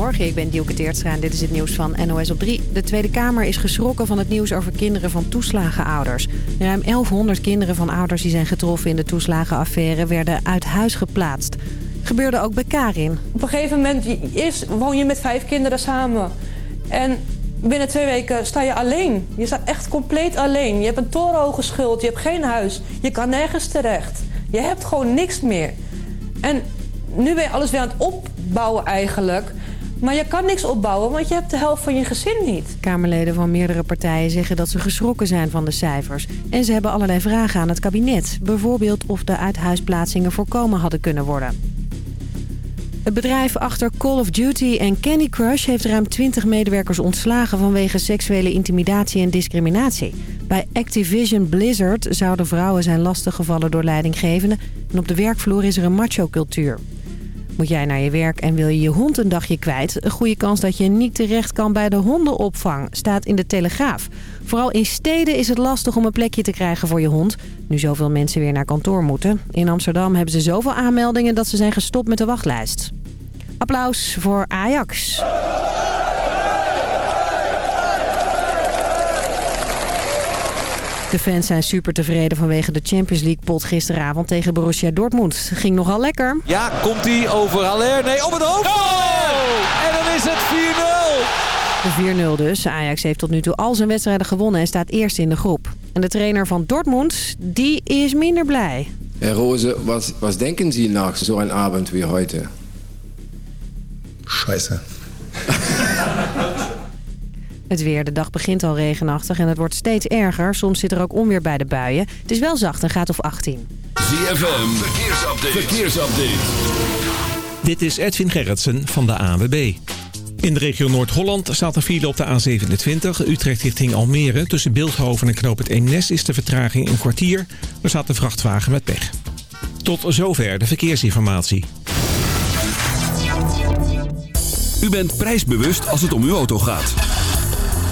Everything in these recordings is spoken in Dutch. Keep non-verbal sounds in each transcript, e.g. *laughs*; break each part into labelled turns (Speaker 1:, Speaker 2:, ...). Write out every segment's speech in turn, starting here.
Speaker 1: Goedemorgen, ik ben Dielke Teertstra en dit is het nieuws van NOS op 3. De Tweede Kamer is geschrokken van het nieuws over kinderen van toeslagenouders. Ruim 1100 kinderen van ouders die zijn getroffen in de toeslagenaffaire werden uit huis geplaatst. Gebeurde ook bij Karin.
Speaker 2: Op een gegeven moment eerst woon je met vijf kinderen samen. En binnen twee weken sta je alleen. Je staat echt compleet alleen. Je hebt een torenhoge schuld, je hebt geen huis. Je kan nergens terecht. Je hebt gewoon niks meer. En nu ben je alles weer aan het opbouwen eigenlijk. Maar je kan niks opbouwen, want je hebt de helft van je gezin niet.
Speaker 1: Kamerleden van meerdere partijen zeggen dat ze geschrokken zijn van de cijfers. En ze hebben allerlei vragen aan het kabinet. Bijvoorbeeld of de uithuisplaatsingen voorkomen hadden kunnen worden. Het bedrijf achter Call of Duty en Candy Crush heeft ruim 20 medewerkers ontslagen vanwege seksuele intimidatie en discriminatie. Bij Activision Blizzard zouden vrouwen zijn lastiggevallen door leidinggevenden en op de werkvloer is er een macho-cultuur. Moet jij naar je werk en wil je je hond een dagje kwijt? Een goede kans dat je niet terecht kan bij de hondenopvang, staat in de Telegraaf. Vooral in steden is het lastig om een plekje te krijgen voor je hond. Nu zoveel mensen weer naar kantoor moeten. In Amsterdam hebben ze zoveel aanmeldingen dat ze zijn gestopt met de wachtlijst. Applaus voor Ajax. De fans zijn super tevreden vanwege de Champions League pot gisteravond tegen Borussia Dortmund. Ging nogal lekker.
Speaker 3: Ja, komt hij over Haller? Nee, op het hoofd! Oh! En dan is het
Speaker 1: 4-0. De 4-0 dus. Ajax heeft tot nu toe al zijn wedstrijden gewonnen en staat eerst in de groep. En de trainer van Dortmund, die is minder blij.
Speaker 4: Herr Rose, was, was denken Sie nach so einem Abend wie heute?
Speaker 5: Scheiße. *laughs*
Speaker 1: Het weer, de dag begint al regenachtig en het wordt steeds erger. Soms zit er ook onweer bij de buien. Het is wel zacht, een graad of 18.
Speaker 6: ZFM, verkeersupdate. verkeersupdate.
Speaker 7: Dit is Edwin Gerritsen van de AWB. In de regio Noord-Holland staat een file op de A27, Utrecht richting Almere. Tussen Beeldhoven en Knoop het Eemnes is de vertraging een kwartier. Er staat een vrachtwagen met pech. Tot zover de verkeersinformatie.
Speaker 6: U bent prijsbewust als het om uw auto gaat.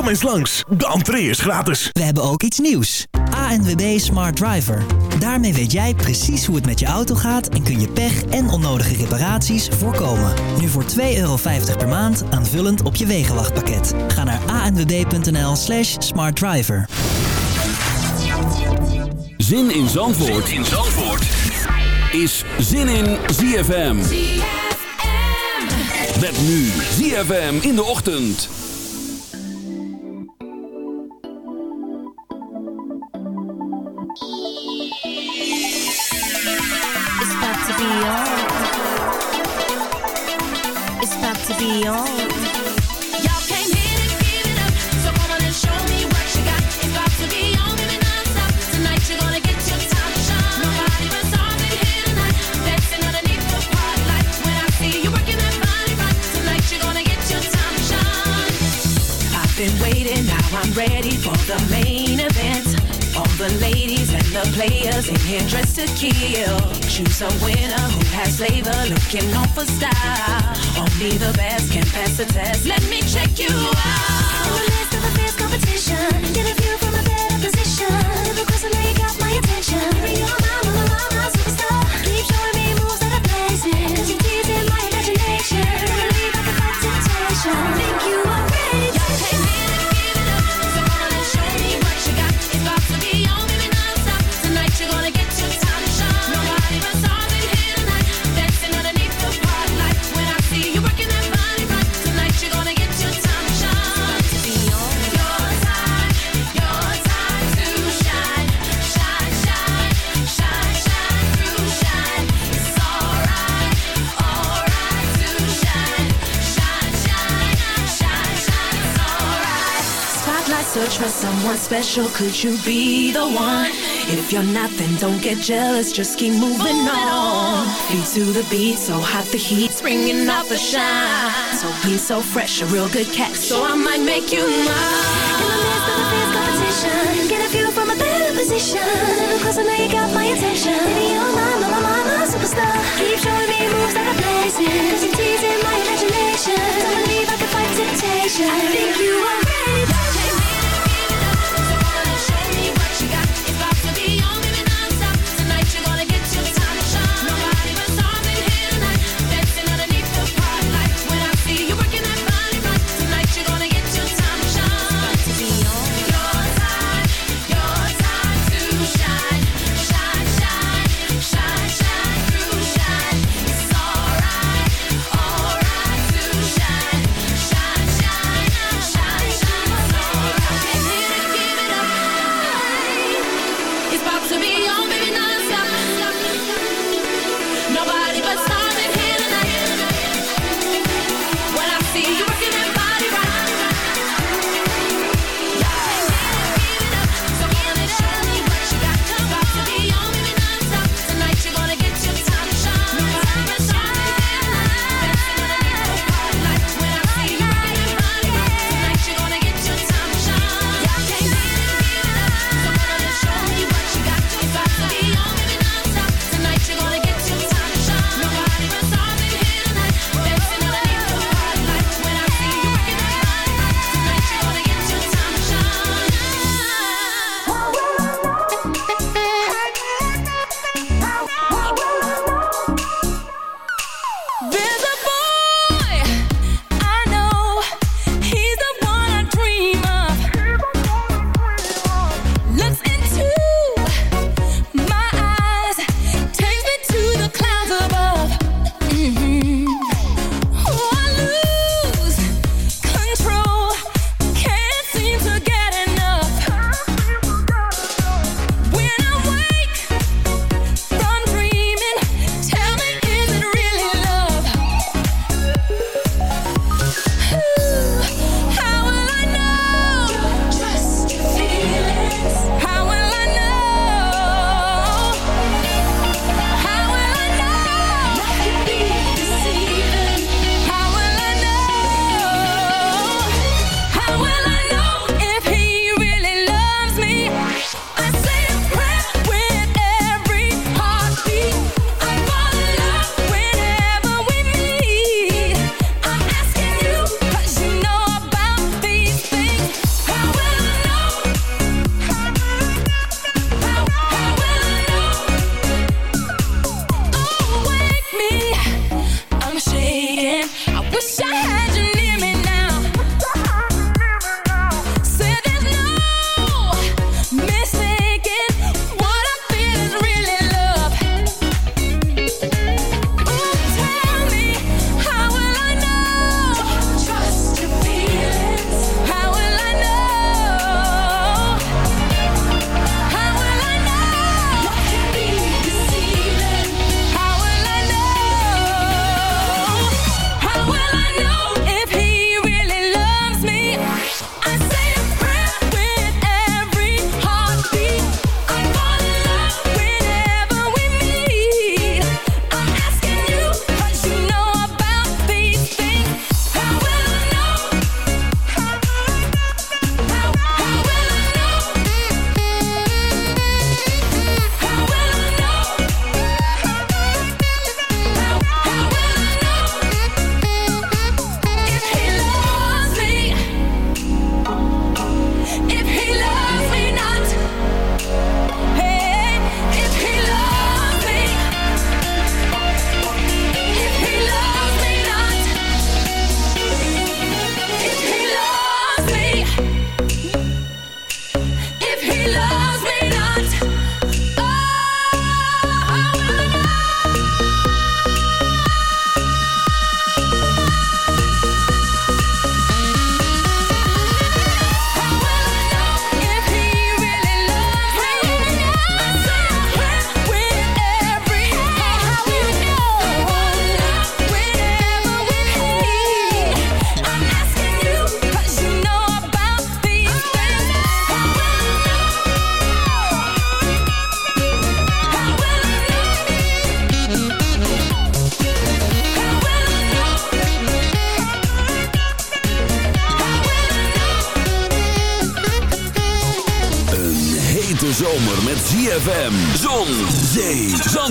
Speaker 8: Kom eens langs, de entree is gratis.
Speaker 9: We hebben ook iets nieuws. ANWB Smart Driver. Daarmee weet jij precies hoe het met je auto gaat en kun je pech en onnodige reparaties voorkomen. Nu voor 2,50 euro per maand aanvullend op je wegenwachtpakket. Ga naar anwb.nl slash smartdriver.
Speaker 6: Zin in Zandvoort,
Speaker 10: in Zandvoort.
Speaker 6: is Zin in ZFM. Met nu ZFM in de ochtend.
Speaker 10: Ready for the main the ladies and the players in here dressed to kill. Choose a winner who has flavor, looking on for style. Only the best can pass the test. Let me check you out.
Speaker 11: In the midst of fierce competition, get a view from a better position. Never I know you got my attention. My, my, my, my, my superstar. Keep showing me moves that are blazing. my imagination. Never.
Speaker 10: Trust someone special, could you be the one? If you're not, then don't get jealous, just keep moving on. Feet to the beat, so hot the heat's bringing out the shine. So clean, so fresh, a real good catch, so I might make you mine.
Speaker 11: In the midst of a fierce competition, get a view from a better position. Cause I know you got my attention. Baby, you're my, my, my, my, my superstar. Keep showing me moves like a blazing. Cause you're teasing my.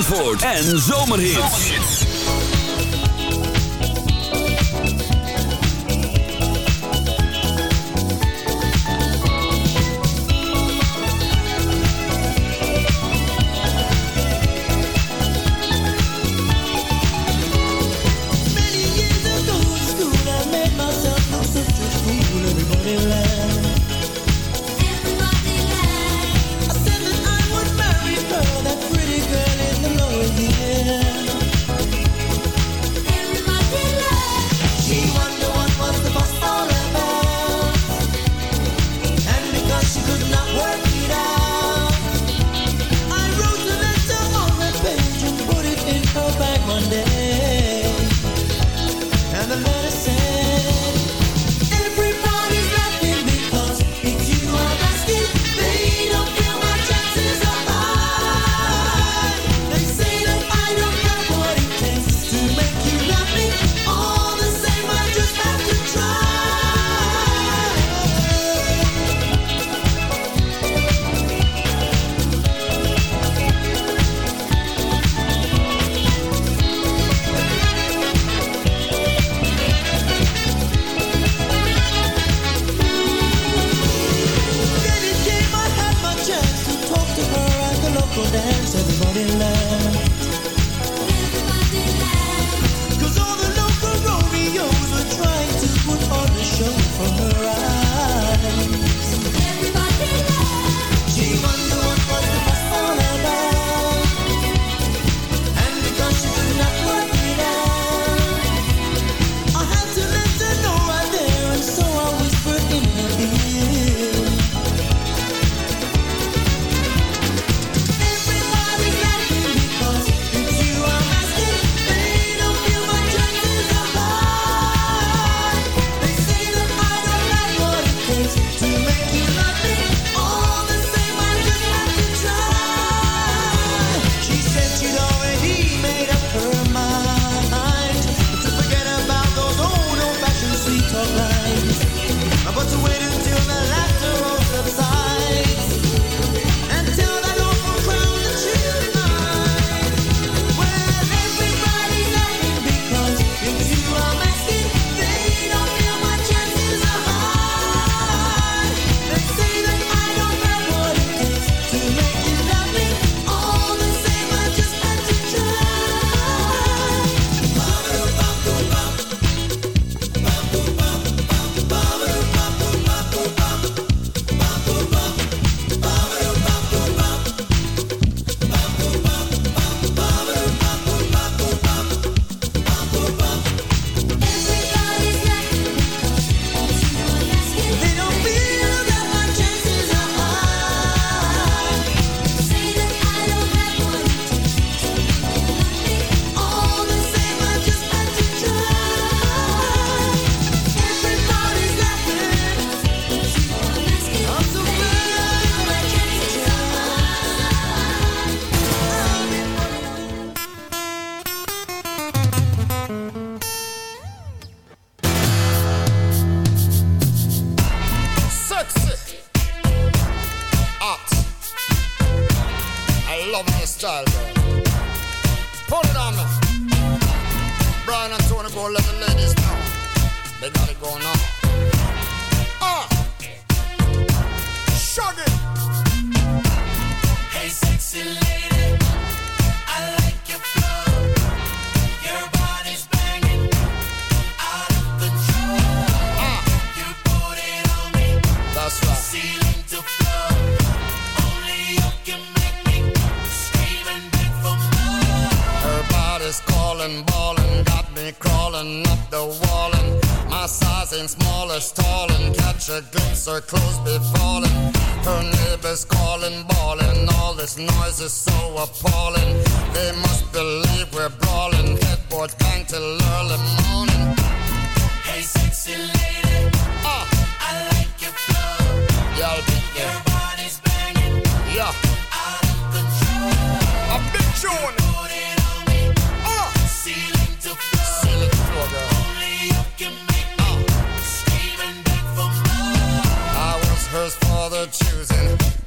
Speaker 6: En Zomerhits.
Speaker 12: this noise is so appalling. They must believe we're brawling. Headboards bang till early morning.
Speaker 5: Hey, sexy lady.
Speaker 12: Uh.
Speaker 5: I like your flow.
Speaker 12: Yeah,
Speaker 5: your body's banging.
Speaker 12: Yeah.
Speaker 5: Out of control.
Speaker 12: A big tune.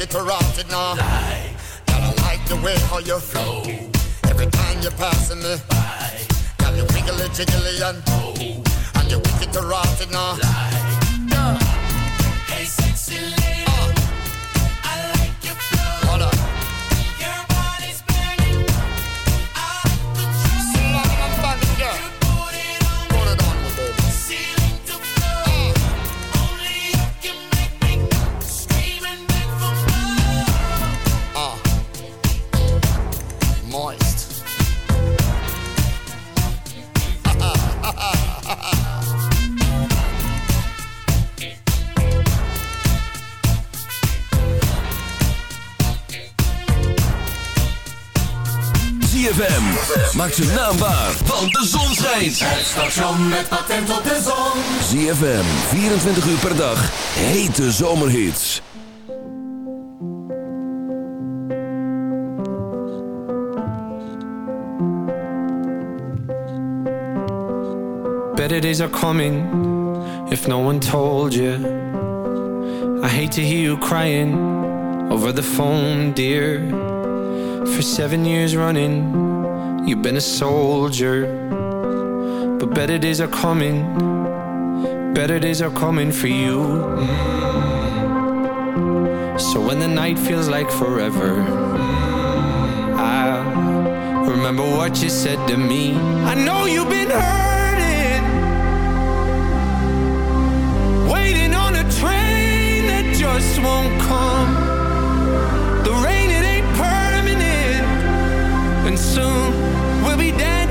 Speaker 12: Wicked to rot it now. Lie. Girl, like the way how you flow. Every time you're passing me by. Girl, you wiggly jiggly and oh, and you wicked to rot it now. Hey, sexy
Speaker 5: Maak zijn naam waar, want de zon schijnt.
Speaker 13: Het station met patent op de zon.
Speaker 5: ZFM, 24 uur per dag. Hete zomerhits.
Speaker 14: Better days are coming if no one told you. I hate to hear you crying over the phone, dear. For seven years running, you've been a soldier. But better days are coming, better days are coming for you. Mm. So when the night feels like forever, mm, I'll remember what you said to me. I know you've been hurting, waiting on a train that just won't come. The rain, it ain't permanent, and soon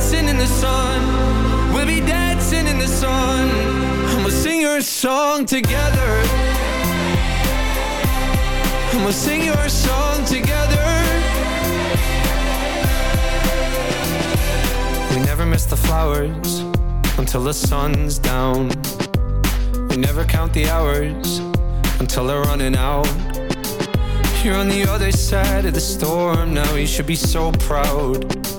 Speaker 14: dancing in the sun. We'll be dancing in the sun. And we'll sing your song together. And we'll sing your song together. We never miss the flowers until the sun's down. We never count the hours until they're running out. You're on the other side of the storm now. You should be so proud.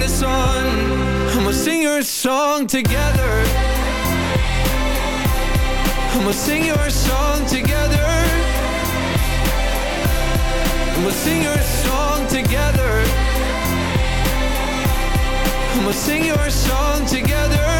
Speaker 14: The sun, and we'll sing your song together. And we'll sing your song together. And we'll sing your song together. And we'll sing your song together.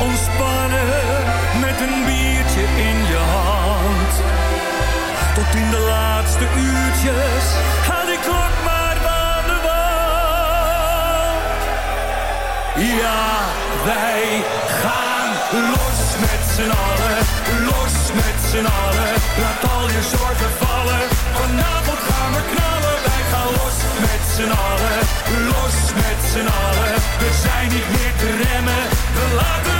Speaker 15: ontspannen, met een biertje in je hand. Tot in de laatste uurtjes, haal die klok maar van de wand. Ja, wij gaan los met z'n allen, los met z'n allen. Laat al je zorgen vallen, vanavond gaan we knallen. Wij gaan los met z'n allen, los met z'n allen. We zijn niet meer te remmen, we laten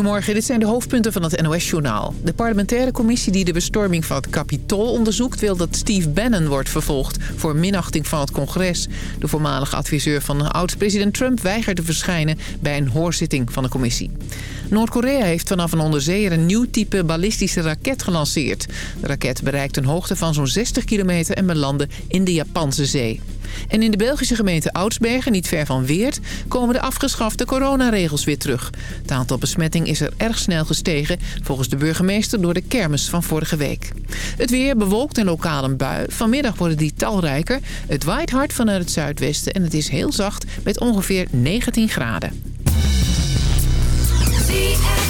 Speaker 16: Goedemorgen, dit zijn de hoofdpunten van het NOS-journaal. De parlementaire commissie die de bestorming van het Capitool onderzoekt... wil dat Steve Bannon wordt vervolgd voor minachting van het congres. De voormalige adviseur van oud-president Trump weigert te verschijnen... bij een hoorzitting van de commissie. Noord-Korea heeft vanaf een onderzeeër een nieuw type ballistische raket gelanceerd. De raket bereikt een hoogte van zo'n 60 kilometer en belandde in de Japanse zee. En in de Belgische gemeente Oudsbergen, niet ver van Weert... komen de afgeschafte coronaregels weer terug. Het aantal besmetting is er erg snel gestegen... volgens de burgemeester door de kermis van vorige week. Het weer bewolkt en lokaal een bui. Vanmiddag worden die talrijker. Het waait hard vanuit het zuidwesten en het is heel zacht... met ongeveer 19 graden.
Speaker 11: ZFM.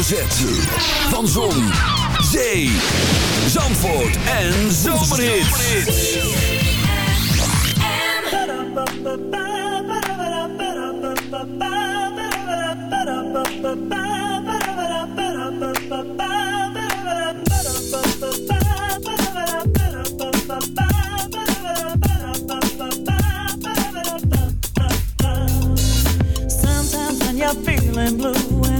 Speaker 6: Van Zon, Zee, Zandvoort en Zomerhit.
Speaker 17: Sometimes when you're feeling blue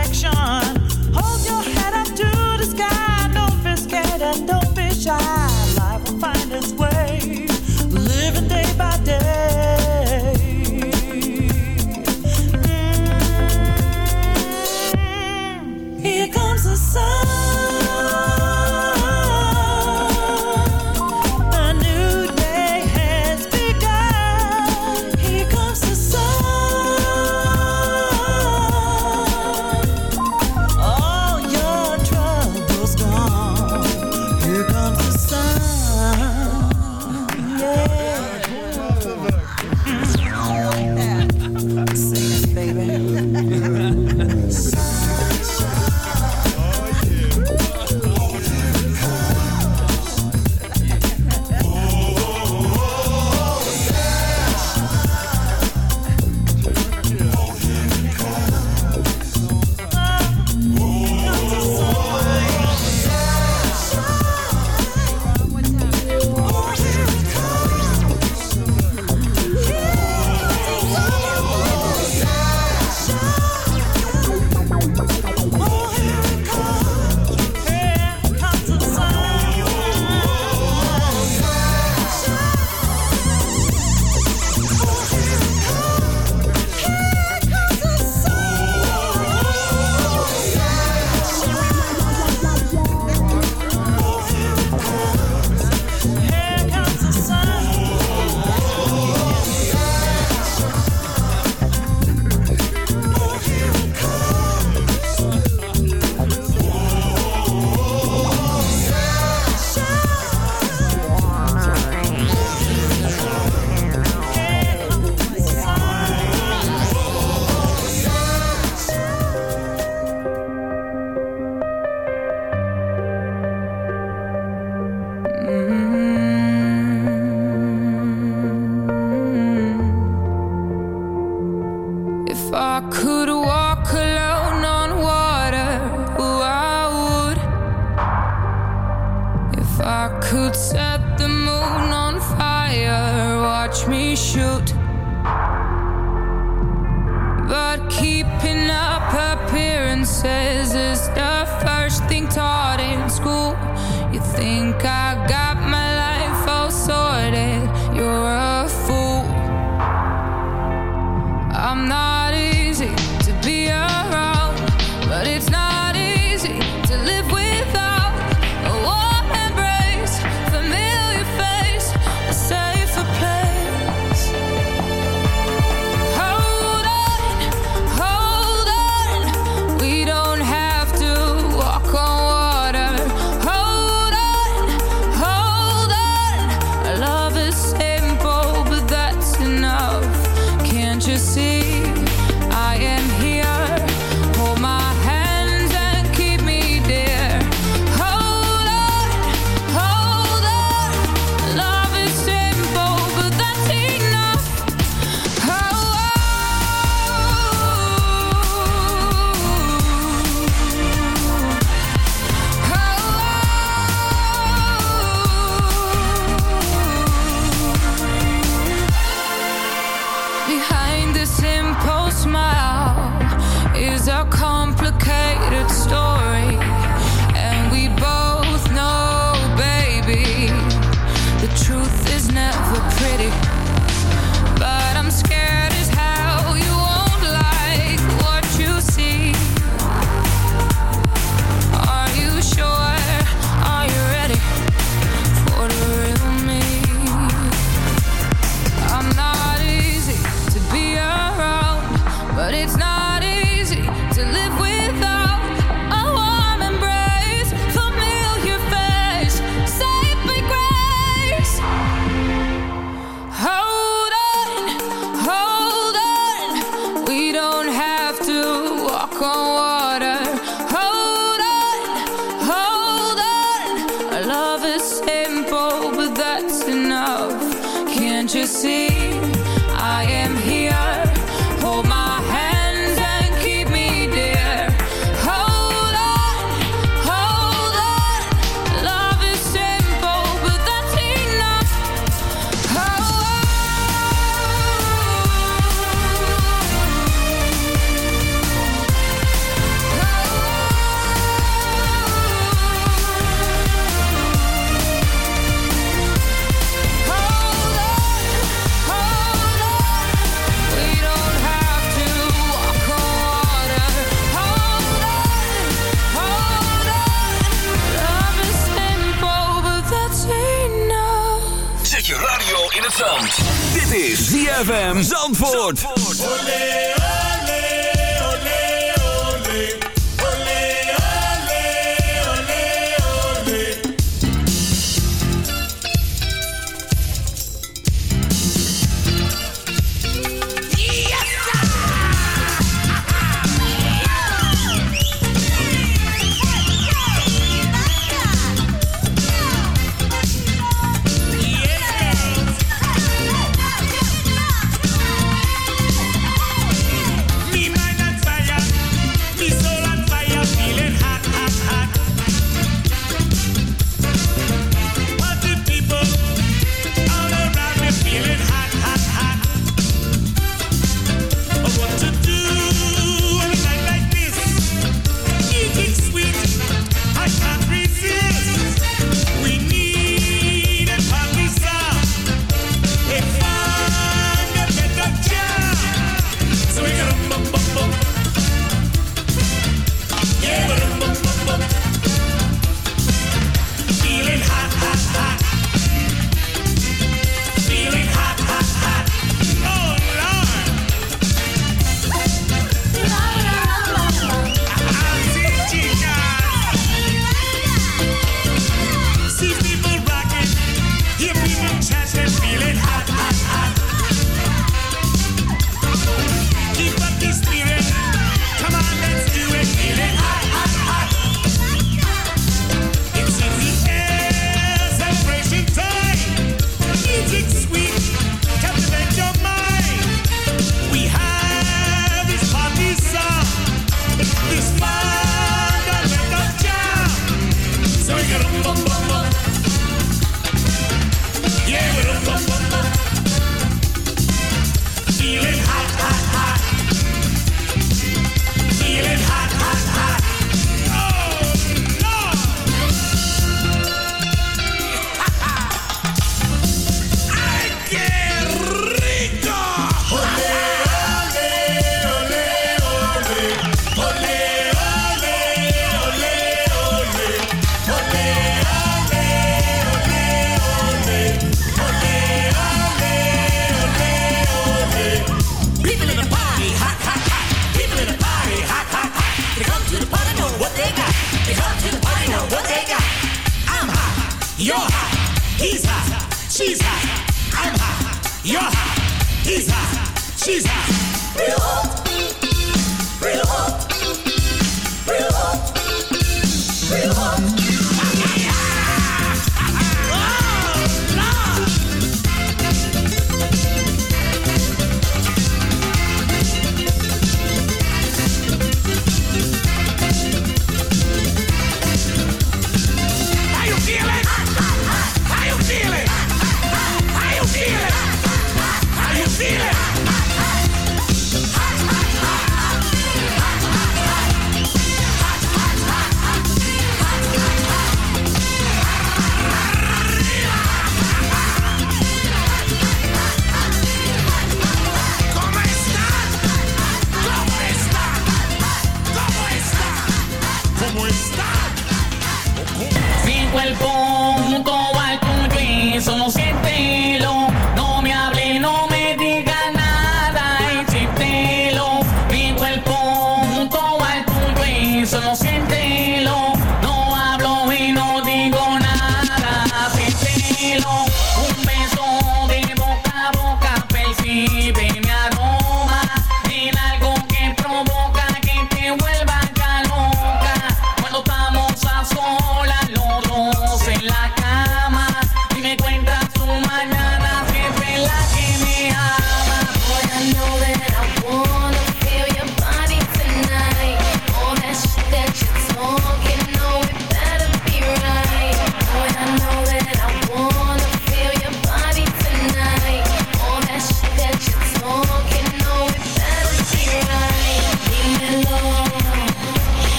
Speaker 18: 哭。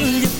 Speaker 6: you